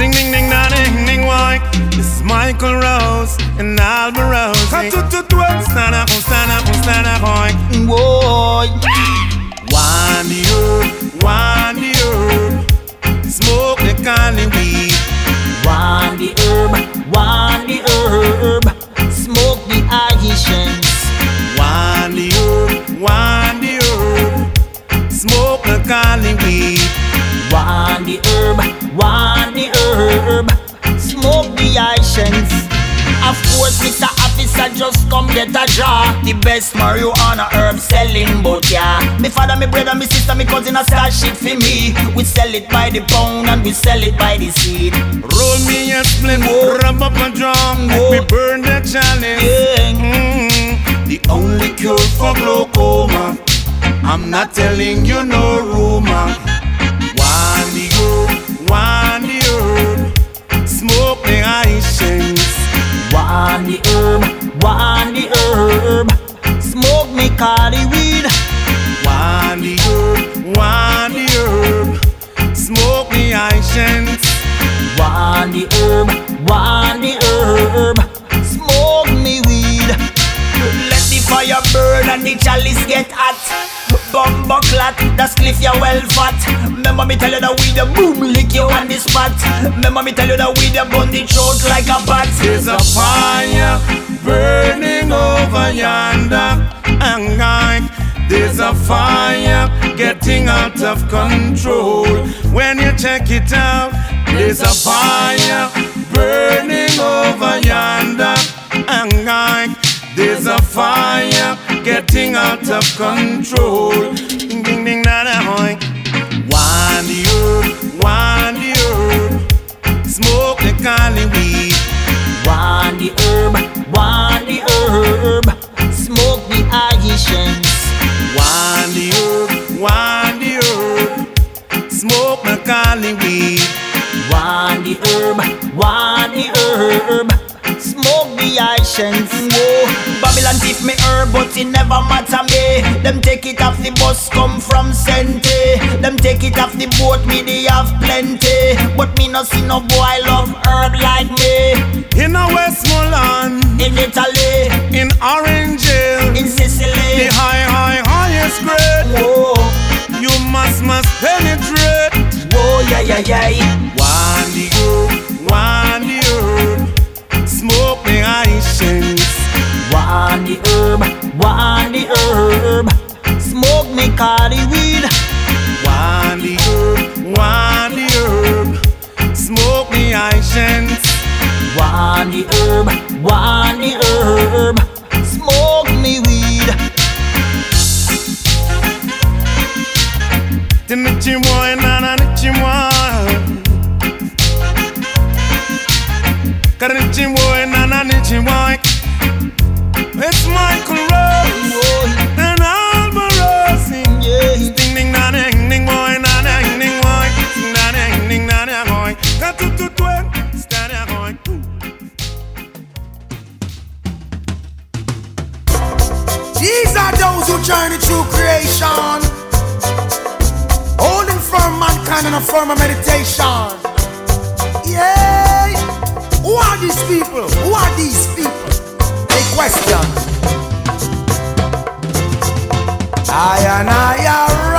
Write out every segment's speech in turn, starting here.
Ding ding ding da ding ding why? This is Michael Rose and Alborosie. Stand up, stand up, stand up, boy. Boy. Wind the herb, wind the herb. Smoke the cali weed. Wind the herb, wind the herb. Smoke the Haitians. Wind the herb, wind the herb. Smoke the cali weed. Wind the herb, wind herb. Smoke the Haitians. Of course, Mr. Officer, just come get a draw. The best marijuana herb selling, but yeah. Me father, me brother, me sister, me cousin, a start shit for me. We sell it by the pound and we sell it by the seed. Roll me a split, rub up a drum, Whoa. me burn the chalice. Yeah. Mm, the only cure for glaucoma. I'm not telling you no rumor. Wind the herb, wind the herb. Smoke the Haitians. Wind the herb, wind the herb. Smoke me cali weed. Wind the herb, wind the herb. Smoke the Haitians. Wind the herb, wind the herb. Smoke me weed. Let the fire burn and the chalice get hot. Bumbo clat, that's cliff you well fat. Remember me tell you that we the boom lick you on the spot. Remember me tell you that we the bun the throat like a bat. There's a fire burning over yonder, and like there's a fire getting out of control. When you check it out, there's a fire burning over yonder, and like there's a fire getting out of control. Ding ding ding da da hoy. Wind the herb, wind the herb, smoke the cali weed. Wind the herb, wind the herb. Smoke the Haitians. Wind the herb, wind the herb, smoke the cali weed. Wind the herb, wind the herb. Haitians. Whoa. Oh, Babylon thief me herb, but it never matter me. Them take it off the bus, come from Sente. Them take it off the boat, me they have plenty. But me no see no boy love herb like me. In a Westmoreland, In Italy, in Orange Hill, in Sicily, the high, high, highest grade. Whoa, You must, must penetrate. whoa, yeah, yeah, yeah. Wind Wind the herb, wind the herb. Smoke me cali weed. Wind the herb, wind the herb, smoke the Haitians. Wind the herb, wind the herb. Smoke me weed. The nichi boy, na na nichi boy. Karichi boy, na na nichi boy. It's Michael Rose Boy, and Alba Rose. yeah. Ding ding na ding ding boy, na ding ding boy. Ding na ding ding na ding boy. Got to to twen, stand there boy. These are those who journey through creation, holding firm mankind in a firm of meditation. Yeah. Who are these people? Who are these people? Question. I and I are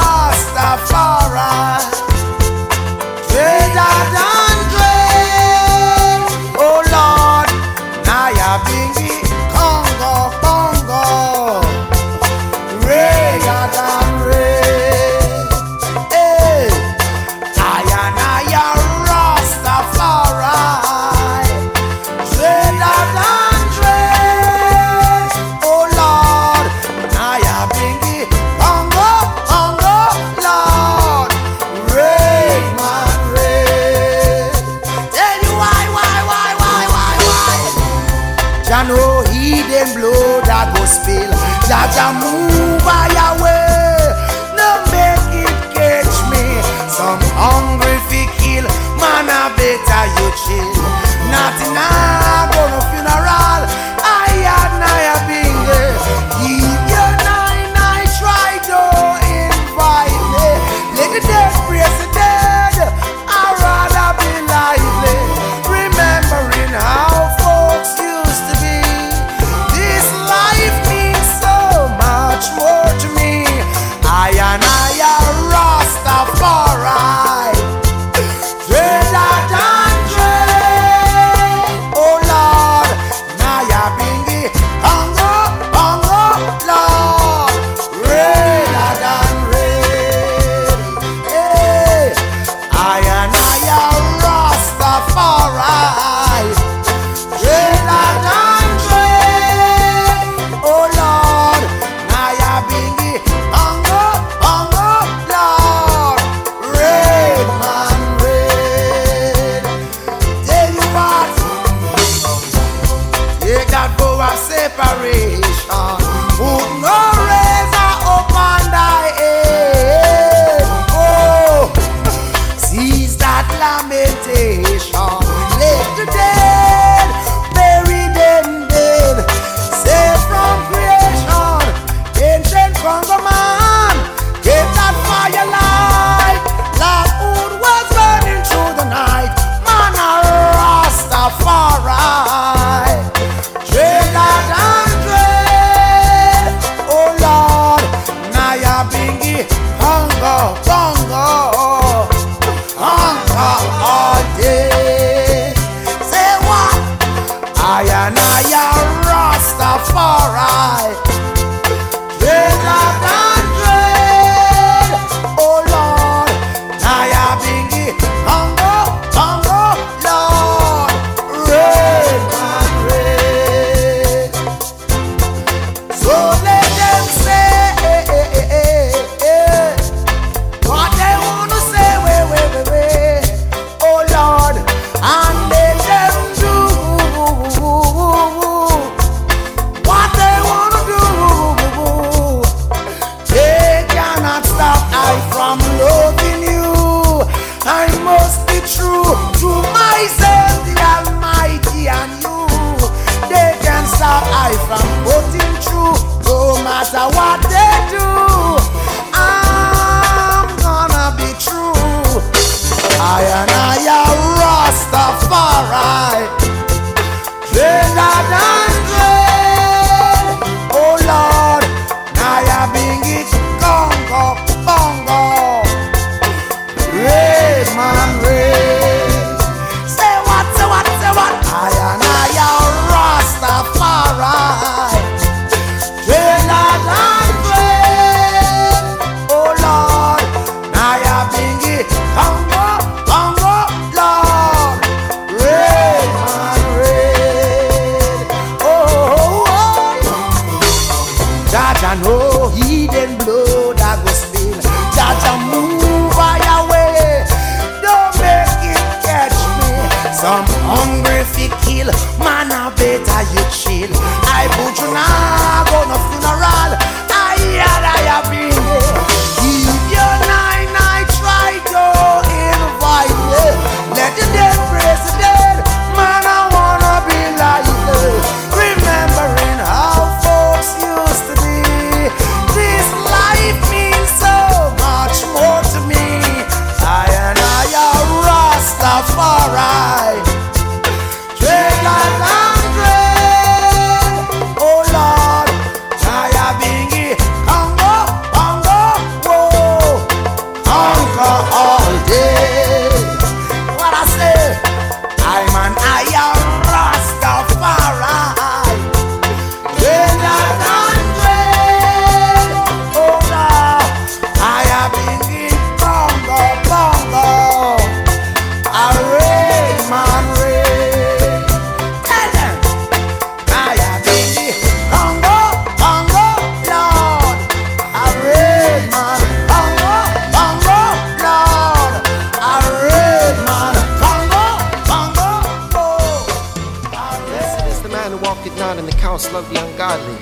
man who walketh not in the counsel of the ungodly.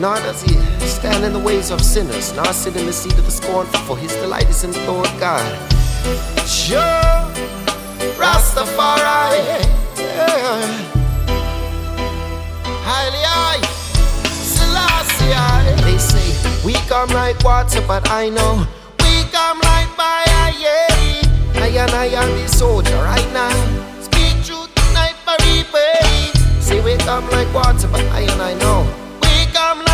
Nor does he stand in the ways of sinners, nor sit in the seat of the scornful, for his delight is in the Lord God. Sure, Rastafari. Yeah. Selassie. They say, we come like water, but I know we come like fire. Yeah. I and I am the soldier right now. Speak truth tonight for people. See, we come like water, but I and I know we come like.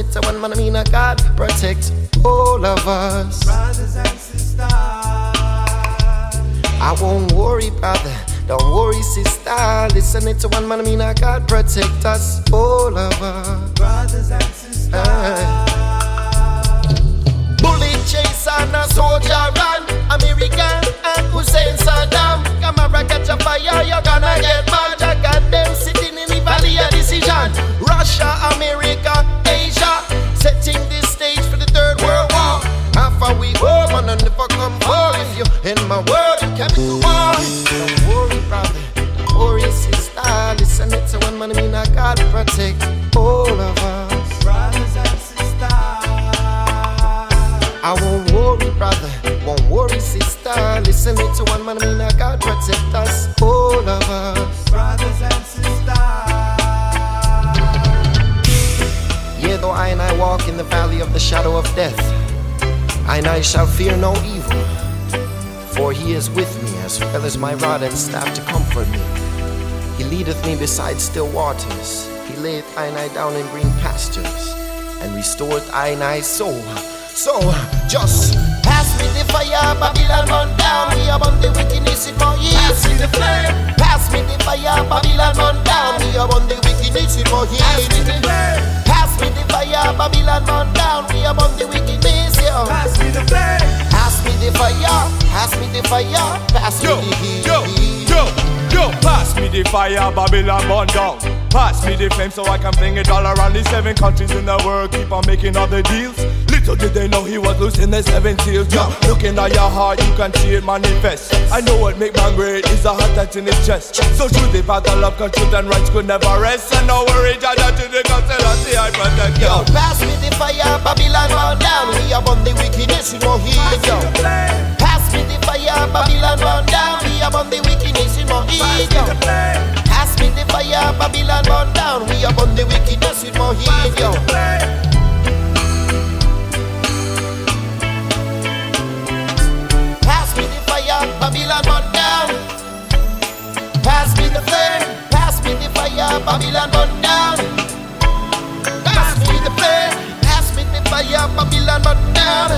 limit to one man, I mean, a God protects all of us. Brothers and sisters. I won't worry, brother. Don't worry, sister. Listen it's a one man, I mean, a God protect us, all of us. Brothers and sisters. Bullet chase and a soldier run. American and Hussein Saddam. Camera catch a fire, you're gonna get mad. I got them sitting in the valley of decision. Russia, America setting this stage for the third world war. How far we go, man, I never come far. If you in my world, you can be war. Don't worry, brother. Don't worry, sister. Listen it's a one man, I mean, I God protect all of us. Brothers and sisters. I won't worry, brother. Won't worry, sister. Listen it's a one man, I mean, I God protect us, all of us. Brothers and sisters. I and I walk in the valley of the shadow of death, I and I shall fear no evil. For he is with me, as well as my rod and staff to comfort me. He leadeth me beside still waters. He layeth I and I down in green pastures, and restoreth I and I soul. So, just pass me the fire, Babylon run down. We upon the wickedness in my ears. Pass me the flame. Pass me the fire, Babylon run down. We upon the wickedness in my Pass me the flame. Pass me the fire, Babylon run down. We upon the wickedness, yeah. Pass me the flame. Pass me the fire, pass me the fire, pass Yo, me the heat. yo, yo, yo, pass me the fire, Babylon burn down. Pass me the flame so I can fling it all around the seven countries in the world. Keep on making other deals. Little did they know he was losing the seven seals. Yo, looking at your heart, you can see it manifest. I know what make man great is the heart that's in his chest. So through the battle of truth and rights could never rest. And no worry, Jaja to the gospel, I see I protect Yo, you. pass me the fire, Babylon run down. We upon the wickedness, we no heat. Yo, pass me the fire, Babylon run down. We upon the wickedness, we no heat. Yo, pass me the fire, Babylon run down. We upon the wickedness, we no heat. Yo. Babylon burn down. Pass me the flame, pass me the fire, Babylon burn down. Pass me the flame, pass me the fire, Babylon burn down.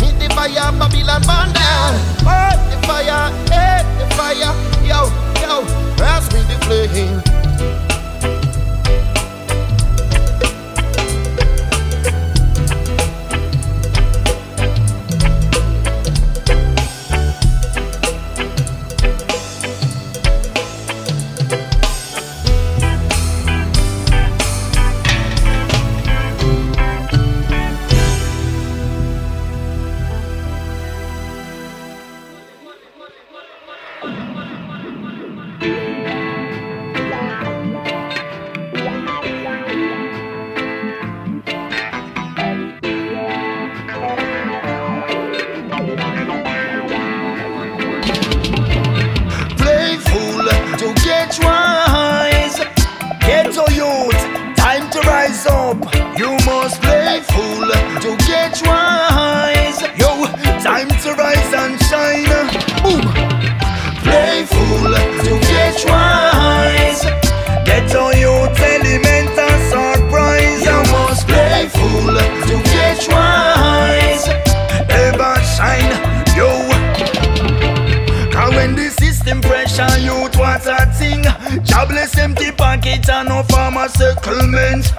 Me the fire, Babylon burn down. Oh, the fire, eh, the fire, yo, yo, pass me the flame. Jobless empty pocket and no farmer settlement.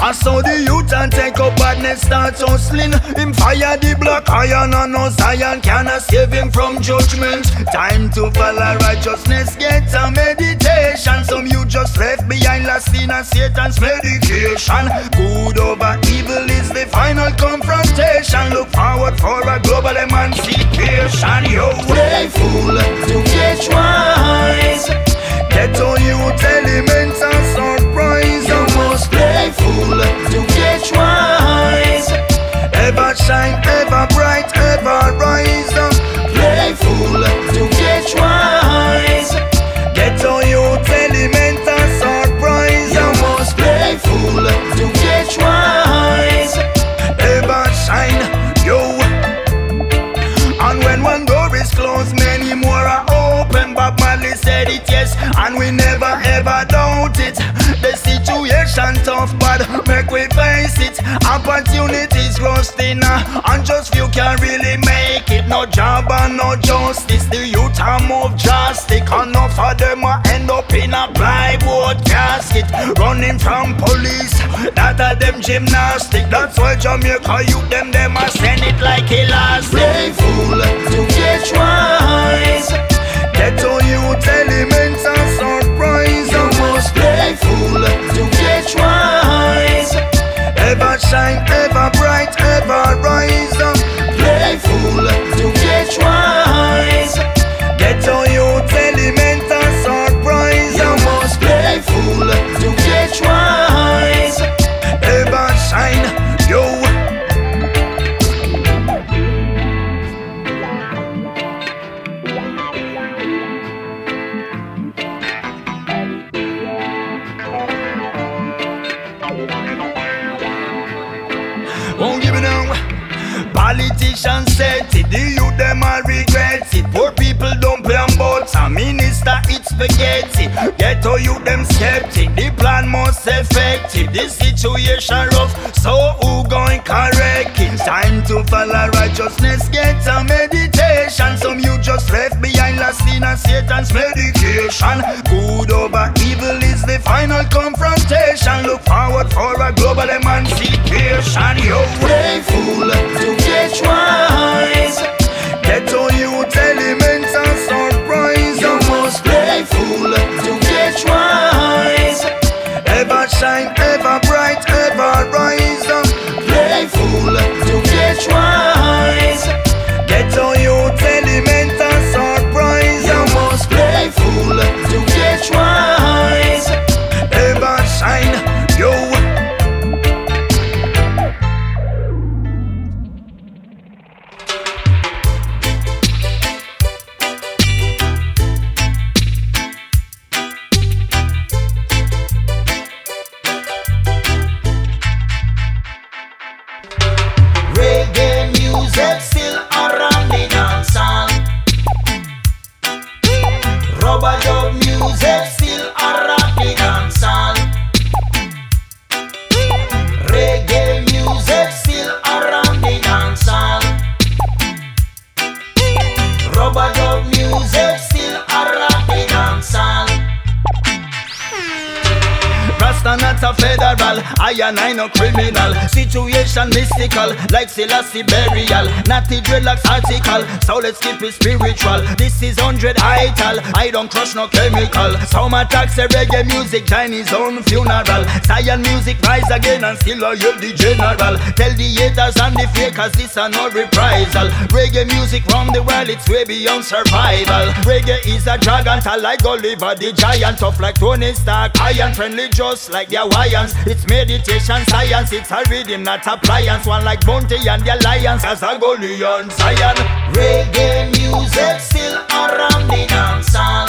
I saw the youth and take up badness start hustling. Him fire the black iron and no Zion cannot save him from judgment. Time to follow righteousness get a meditation. Some you just left behind last in a Satan's medication. Good over evil is the final confrontation. Look forward for a global emancipation. Yo, playful to get wise Get on you elements and surprise. You must playful to get wise. Ever shine, ever bright, never ever doubt it. The situation tough, but make we face it. Opportunities rusting, uh, and just few can really make it. No job and no justice. The youth are move drastic. Enough of them will end up in a plywood casket, running from police. That are them gymnastic. That's why Jamaica youth them them a send it like elastic. Playful to get wise. Get on you elements Ever shine, eh. Politicians said, see the youth them all regret it. Poor Minister it's spaghetti. Ghetto you them skeptic. The plan most effective. The situation rough, so who going correct it? Time to follow righteousness. Get a meditation. Some you just left behind last in a Satan's medication. Good over evil is the final confrontation. Look forward for a global emancipation. Yo, Play fool to get wise. get you Ever Rasta not a federal, I and I no criminal. Situation mystical, like Selassie burial. Not the dreadlocks article, so let's keep it spiritual. This is hundred ital, I don't crush no chemical. Some attacks a reggae music, Chinese own funeral. Zion music rise again and still I hear the general. Tell the haters and the fakers this are no reprisal. Reggae music from the world, it's way beyond survival. Reggae is a dragon, tall like Gulliver the giant, tough like Tony Stark, iron friendly just like the Hawaiians. It's meditation science, it's a rhythm, not appliance. One like Bounty and the Alliance, as a Goliath Zion. Reggae music still around the dancehall.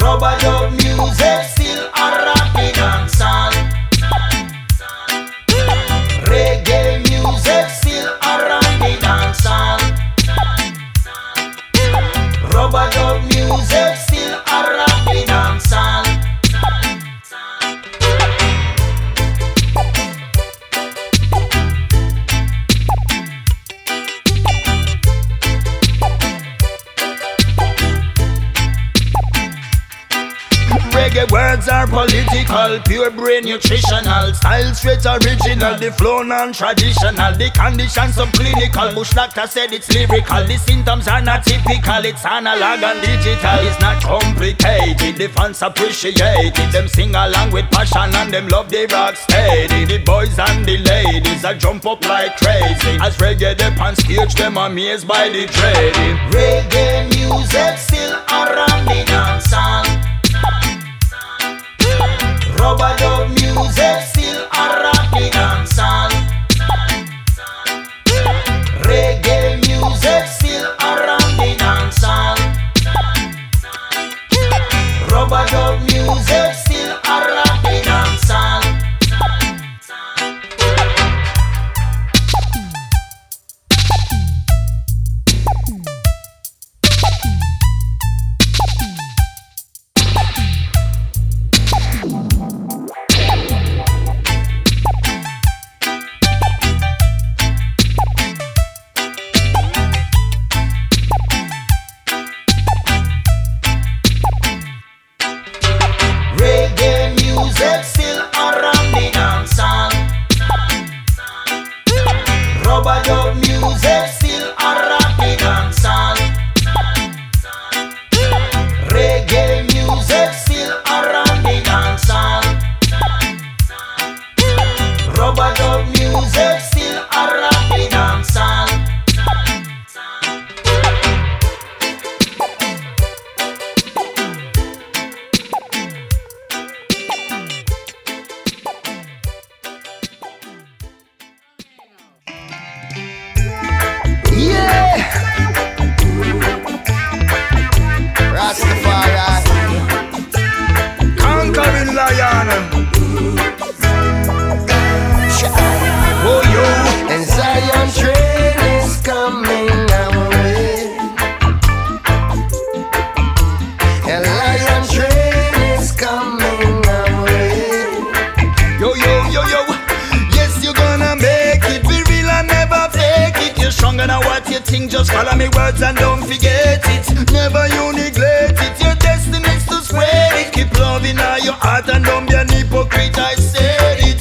Rubber dub music political, pure brain nutritional. Style straight original, the flow non-traditional. The conditions subclinical. Bush doctor said it's lyrical. The symptoms are not typical. It's analog and digital. It's not complicated. The fans appreciate it. Them sing along with passion and them love the rock steady. The boys and the ladies are jump up like crazy. As reggae they on stage, them amazed by the trading. Reggae music still around the dancehall. Thing, just follow me words and don't forget it. Never you neglect it. Your destiny's to spread it. Keep loving all your heart and don't be an hypocrite. I said it.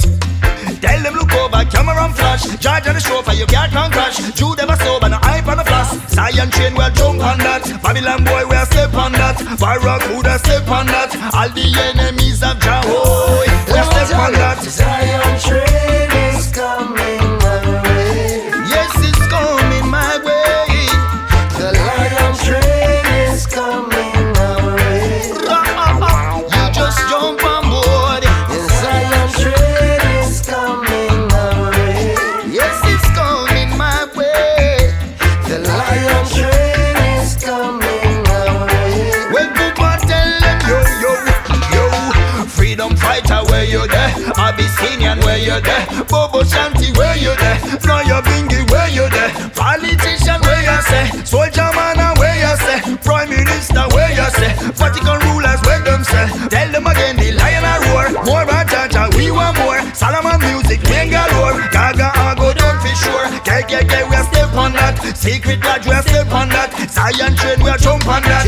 Tell them look over, camera and flash. Charge on the show for your car can crash. Jude ever sober, no hype on the flash. Science chain, we'll jump on that. Babylon boy, we'll step on that. Barracuda, step on that. All the enemies of Jehovah, we'll step on that. You there, Bobo Shanti where you there, Nyabinghi where you there, politician where you say, soldier man where you say, prime minister where you say, Vatican rulers where them say, tell them again the lion a roar, more a jaja, we want more, Solomon music, ring galore, Gaga I go down for sure, KKK we a step on that, secret lodge we step on that, Zion train we jump on that.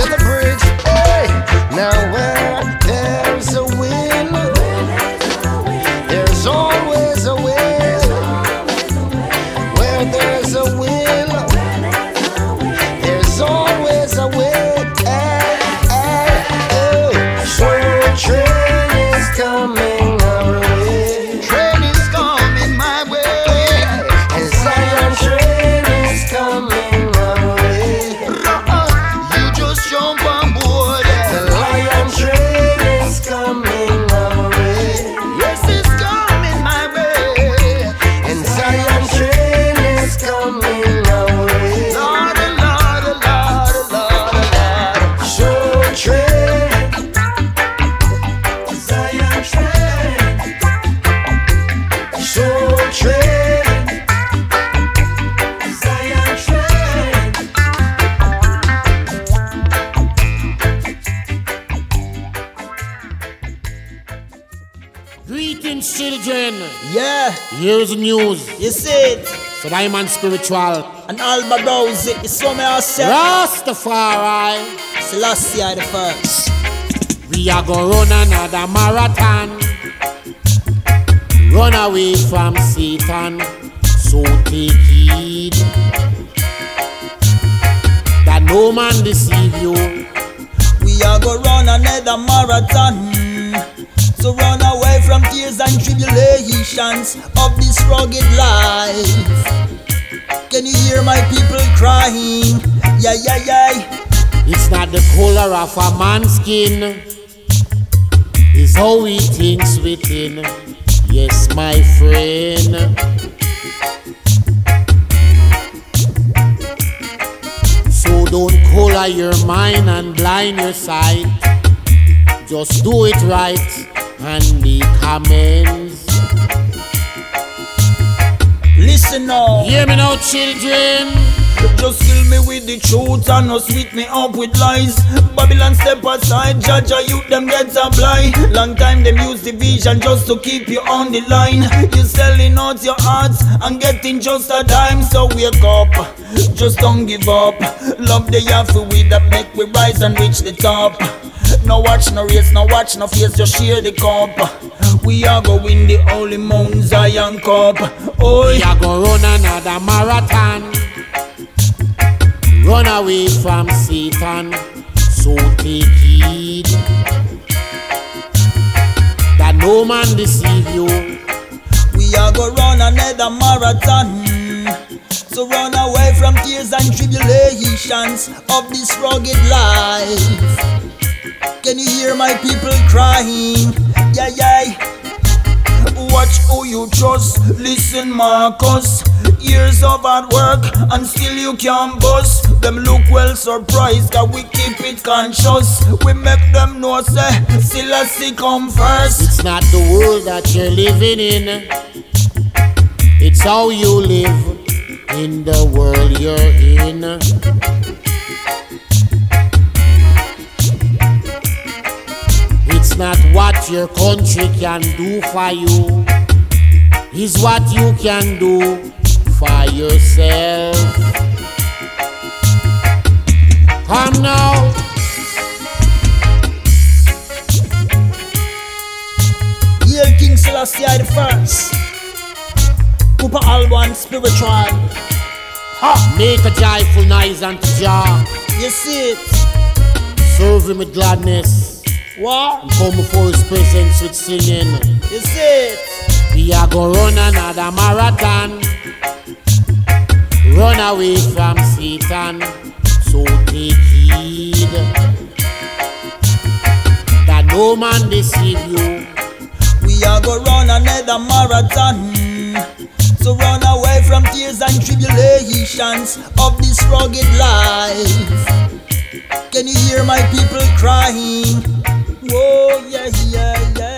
So I'm on spiritual. And Alba Dowsey, you saw me ourselves. Rastafari. Selassie the first. We are gonna run another marathon. Run away from Satan. So take heed. That no man deceive you. We are gonna run another marathon. So run away from tears and tribulations of this rugged life. Can you hear my people crying? Yeah, yeah, yeah. It's not the color of a man's skin. It's how he thinks within. Yes, my friend. So don't color your mind and blind your sight. Just do it right and make amends. Listen now. Hear me now, children. Just kill me with the truth and not sweet me up with lies. Babylon step aside, judge a youth them get a blind. Long time them use division just to keep you on the line. You selling out your hearts and getting just a dime. So wake up, just don't give up. Love the yafu with that make we rise and reach the top. No watch, no race, no watch, no face, just share the cup. We are going the holy Mount Zion cup. Oh, We are gonna run another marathon. Run away from Satan. So take heed that no man deceive you. We are gonna run another marathon. So run away from tears and tribulations of this rugged life. Can you hear my people crying? Yeah, yeah. Watch who you trust. Listen, Marcus. Years of hard work and still you can't bust. Them look well surprised, cause we keep it conscious. We make them know, say, Selassie come first. It's not the world that you're living in. It's how you live in the world you're in. It's not what your country can do for you. It's what you can do for yourself. Come now. Hail King Selassie the first. Cooper Alban spiritual. Ha! Make a joyful noise unto Jah. You see it? Serve him with gladness. What? Come before his presence with singing. See it? We are gonna run another marathon. Run away from Satan. So take heed that no man deceive you. We are gonna run another marathon. So run away from tears and tribulations of this rugged life. Can you hear my people crying? Whoa, yeah, yeah, yeah,